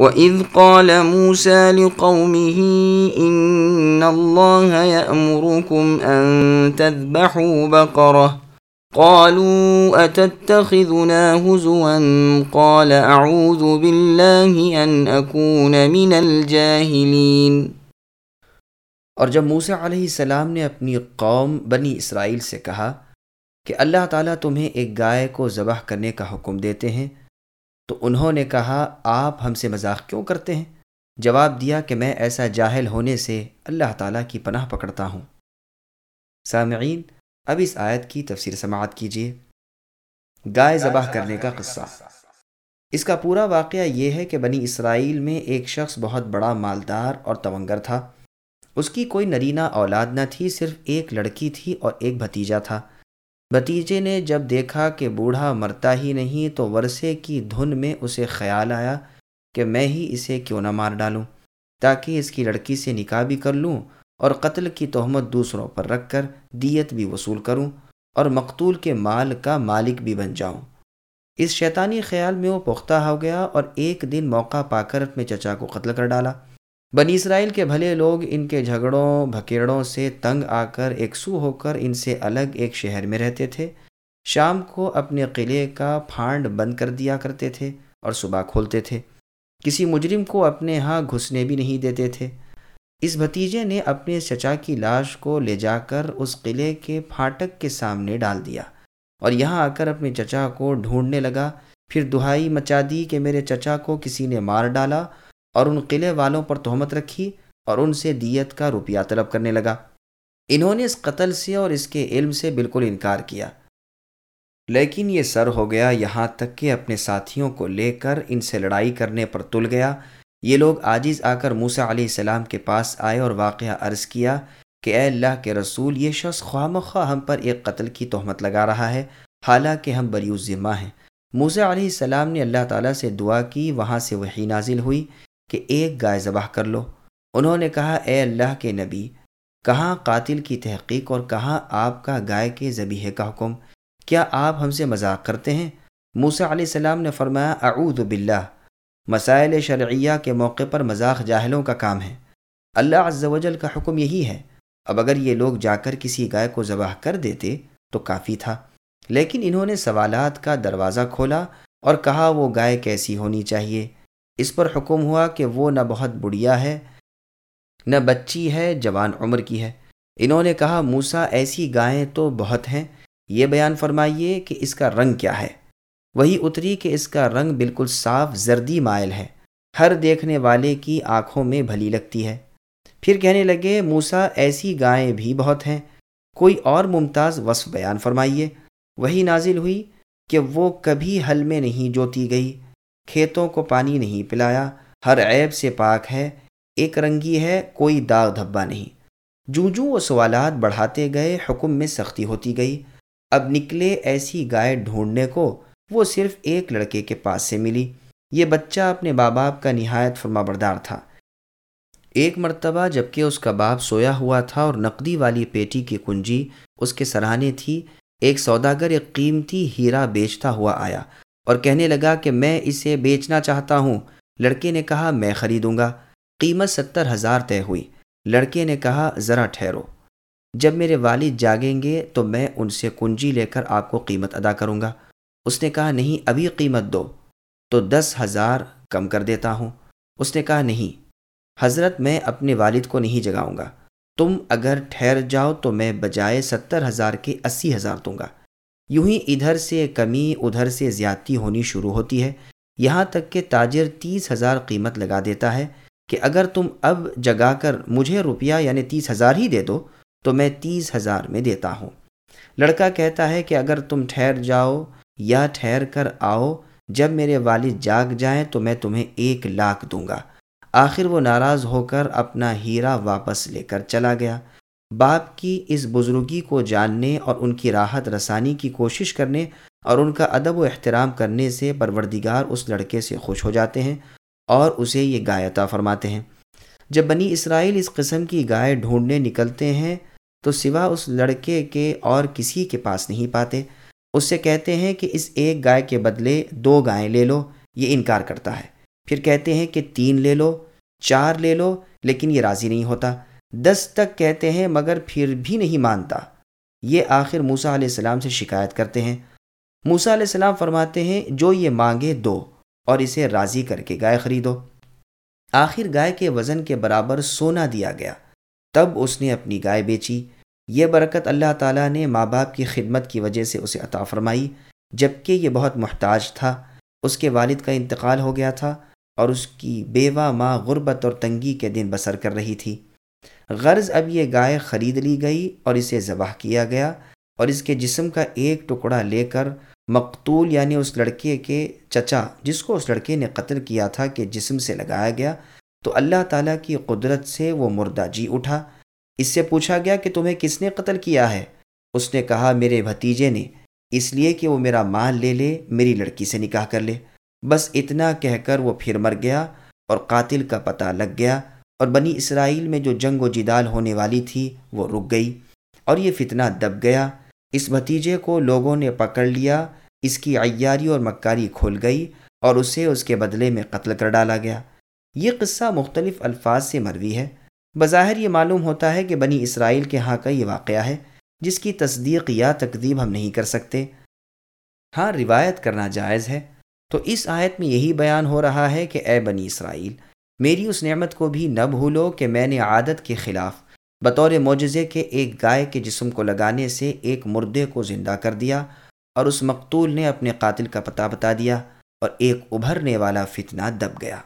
وَإِذْ قَالَ مُوسَى لِقَوْمِهِ إِنَّ اللَّهَ يَأْمُرُكُمْ أَن تَذْبَحُوا بَقَرَةً قالوا اتتخذنا هزوا قال اعوذ بالله ان اكون من الجاهلين اور جب موسیٰ علیہ السلام نے اپنی قوم بنی اسرائیل سے کہا کہ اللہ تعالیٰ تمہیں ایک گائے کو ذبح کرنے کا حکم دیتے ہیں تو انہوں نے کہا، آپ ہم سے مذاق کیوں کرتے ہیں؟ جواب دیا کہ میں ایسا جاہل ہونے سے اللہ تعالیٰ کی پناہ پکڑتا ہوں۔ سامعین، اب اس آیت کی تفسیر سماعت کیجیے گائے ذبح کرنے کا قصہ۔ اس کا پورا واقعہ یہ ہے کہ بنی اسرائیل میں ایک شخص بہت بڑا مالدار اور تونگر تھا۔ اس کی کوئی نرینہ اولاد نہ تھی، صرف ایک لڑکی تھی اور ایک بھتیجا تھا۔ بھتیجے نے جب دیکھا کہ بوڑھا مرتا ہی نہیں تو ورثے کی دھن میں اسے خیال آیا کہ میں ہی اسے کیوں نہ مار ڈالوں، تاکہ اس کی لڑکی سے نکاح بھی کر لوں اور قتل کی تہمت دوسروں پر رکھ کر دیت بھی وصول کروں اور مقتول کے مال کا مالک بھی بن جاؤں۔ اس شیطانی خیال میں وہ پختہ ہو گیا اور ایک دن موقع پا کر اپنے چچا کو قتل کر ڈالا۔ بنی اسرائیل کے بھلے لوگ ان کے جھگڑوں بھکیڑوں سے تنگ آ کر ایک سو ہو کر ان سے الگ ایک شہر میں رہتے تھے۔ شام کو اپنے قلعے کا پھانڈ بند کر دیا کرتے تھے اور صبح کھولتے تھے۔ کسی مجرم کو اپنے ہاں گھسنے بھی نہیں دیتے تھے۔ اس بھتیجے نے اپنے چچا کی لاش کو لے جا کر اس قلعے کے پھاٹک کے سامنے ڈال دیا اور یہاں آ کر اپنے چچا کو ڈھونڈنے لگا۔ پھر دہائی مچا دی کہ میرے چچا کو کسی نے مار ڈالا اور ان قلعے والوں پر تہمت رکھی اور ان سے دیت کا روپیہ طلب کرنے لگا۔ انہوں نے اس قتل سے اور اس کے علم سے بالکل انکار کیا۔ لیکن یہ سر ہو گیا یہاں تک کہ اپنے ساتھیوں کو لے کر ان سے لڑائی کرنے پر تل گیا۔ یہ لوگ عاجز آ کر موسیٰ علیہ السلام کے پاس آئے اور واقعہ عرض کیا کہ اے اللہ کے رسول، یہ شخص خواہ مخواہ ہم پر ایک قتل کی تہمت لگا رہا ہے۔ حالانکہ ہم بری ذمہ ہیں۔ موسیٰ علیہ السلام نے اللہ تعالیٰ سے دعا کی، وہاں سے وہی نازل ہوئی۔ کہ ایک گائے ذبح کر لو۔ انہوں نے کہا، اے اللہ کے نبی، کہاں قاتل کی تحقیق اور کہاں آپ کا گائے کے ذبیح کا حکم؟ کیا آپ ہم سے مذاق کرتے ہیں؟ موسیٰ علیہ السلام نے فرمایا، اعوذ باللہ۔ مسائل شرعیہ کے موقع پر مذاق جاہلوں کا کام ہے۔ اللہ عز و جل کا حکم یہی ہے۔ اب اگر یہ لوگ جا کر کسی گائے کو ذبح کر دیتے تو کافی تھا۔ لیکن انہوں نے سوالات کا دروازہ کھولا اور کہا، وہ گائے کیسی ہونی چاہیے؟ اس پر حکم ہوا کہ وہ نہ بہت بڑھیا ہے، نہ بچی ہے، جوان عمر کی ہے۔ انہوں نے کہا موسا ایسی گائیں تو بہت ہیں۔ یہ بیان فرمائیے کہ اس کا رنگ کیا ہے۔ وہی اتری کہ اس کا رنگ بالکل صاف، زردی مائل ہے۔ ہر دیکھنے والے کی آنکھوں میں بھلی لگتی ہے۔ پھر کہنے لگے موسا ایسی گائیں بھی بہت ہیں۔ کوئی اور ممتاز وصف بیان فرمائیے۔ وہی نازل ہوئی کہ وہ کبھی حل میں نہیں جوتی گئی۔ کھیتوں کو پانی نہیں پلایا، ہر عیب سے پاک ہے، ایک رنگی ہے، کوئی داغ دھبا نہیں۔ جو وہ سوالات بڑھاتے گئے، حکم میں سختی ہوتی گئی۔ اب نکلے ایسی گائے ڈھونڈنے کو، وہ صرف ایک لڑکے کے پاس سے ملی۔ یہ بچہ اپنے باپ باپ کا نہایت فرما بردار تھا۔ ایک مرتبہ جبکہ اس کا باپ سویا ہوا تھا اور نقدی والی پیٹی کی کنجی اس کے سراہنے تھی، ایک سوداگر، ایک قیمتی ہیرا بیچتا ہوا آیا۔ اور کہنے لگا کہ میں اسے بیچنا چاہتا ہوں۔ لڑکے نے کہا، میں خریدوں گا۔ قیمت ستر ہزار طے ہوئی۔ لڑکے نے کہا، ذرا ٹھہرو۔ جب میرے والد جاگیں گے تو میں ان سے کنجی لے کر آپ کو قیمت ادا کروں گا۔ اس نے کہا، نہیں، ابھی قیمت دو۔ تو دس ہزار کم کر دیتا ہوں۔ اس نے کہا، نہیں، حضرت میں اپنے والد کو نہیں جگاؤں گا۔ تم اگر ٹھہر جاؤ تو میں بجائے ستر ہزار کے اسی ہزار دوں گا۔ یوں ہی ادھر سے کمی، ادھر سے زیادتی ہونی شروع ہوتی ہے۔ یہاں تک کہ تاجر تیس ہزار قیمت لگا دیتا ہے کہ اگر تم اب جگا کر مجھے روپیہ یعنی تیس ہزار ہی دے دو، تو میں تیس ہزار میں دیتا ہوں۔ لڑکا کہتا ہے کہ اگر تم ٹھہر جاؤ یا ٹھہر کر آؤ، جب میرے والد جاگ جائیں تو میں تمہیں ایک لاکھ دوں گا۔ آخر وہ ناراض ہو کر اپنا ہیرا واپس لے کر چلا گیا۔ باپ کی اس بزرگی کو جاننے اور ان کی راحت رسانی کی کوشش کرنے اور ان کا ادب و احترام کرنے سے پروردگار اس لڑکے سے خوش ہو جاتے ہیں اور اسے یہ گایتا فرماتے ہیں۔ جب بنی اسرائیل اس قسم کی گائے ڈھونڈنے نکلتے ہیں تو سوا اس لڑکے کے اور کسی کے پاس نہیں پاتے۔ اس سے کہتے ہیں کہ اس ایک گائے کے بدلے دو گائیں لے لو، یہ انکار کرتا ہے۔ پھر کہتے ہیں کہ تین لے لو، چار لے لو، لیکن یہ راضی نہیں ہوتا۔ دس تک کہتے ہیں مگر پھر بھی نہیں مانتا۔ یہ آخر موسا علیہ السلام سے شکایت کرتے ہیں۔ موسا علیہ السلام فرماتے ہیں، جو یہ مانگے دو اور اسے راضی کر کے گائے خریدو۔ آخر گائے کے وزن کے برابر سونا دیا گیا۔ تب اس نے اپنی گائے بیچی۔ یہ برکت اللہ تعالیٰ نے ماں باپ کی خدمت کی وجہ سے اسے عطا فرمائی۔ جبکہ یہ بہت محتاج تھا، اس کے والد کا انتقال ہو گیا تھا اور اس کی بیوہ ماں غربت اور تنگی کے دن بسر کر رہی تھی۔ غرض اب یہ گائے خرید لی گئی اور اسے ذبح کیا گیا اور اس کے جسم کا ایک ٹکڑا لے کر مقتول یعنی اس لڑکے کے چچا، جس کو اس لڑکے نے قتل کیا تھا کہ جسم سے لگایا گیا۔ تو اللہ تعالیٰ کی قدرت سے وہ مردہ جی اٹھا۔ اس سے پوچھا گیا کہ تمہیں کس نے قتل کیا ہے؟ اس نے کہا، میرے بھتیجے نے۔ اس لیے کہ وہ میرا مال لے لے، میری لڑکی سے نکاح کر لے۔ بس اتنا کہہ کر وہ پھر مر گیا اور قاتل کا پتہ لگ گیا۔ اور بنی اسرائیل میں جو جنگ و جدال ہونے والی تھی، وہ رک گئی اور یہ فتنہ دب گیا۔ اس بھتیجے کو لوگوں نے پکڑ لیا، اس کی عیاری اور مکاری کھل گئی اور اسے اس کے بدلے میں قتل کر ڈالا گیا۔ یہ قصہ مختلف الفاظ سے مروی ہے۔ بظاہر یہ معلوم ہوتا ہے کہ بنی اسرائیل کے ہاں کا یہ واقعہ ہے، جس کی تصدیق یا تقدیب ہم نہیں کر سکتے۔ ہاں روایت کرنا جائز ہے۔ تو اس آیت میں یہی بیان ہو رہا ہے کہ اے بنی اسرائیل میری اس نعمت کو بھی نہ بھولو کہ میں نے عادت کے خلاف، بطور معجزے کے ایک گائے کے جسم کو لگانے سے ایک مردے کو زندہ کر دیا اور اس مقتول نے اپنے قاتل کا پتہ بتا دیا اور ایک ابھرنے والا فتنہ دب گیا۔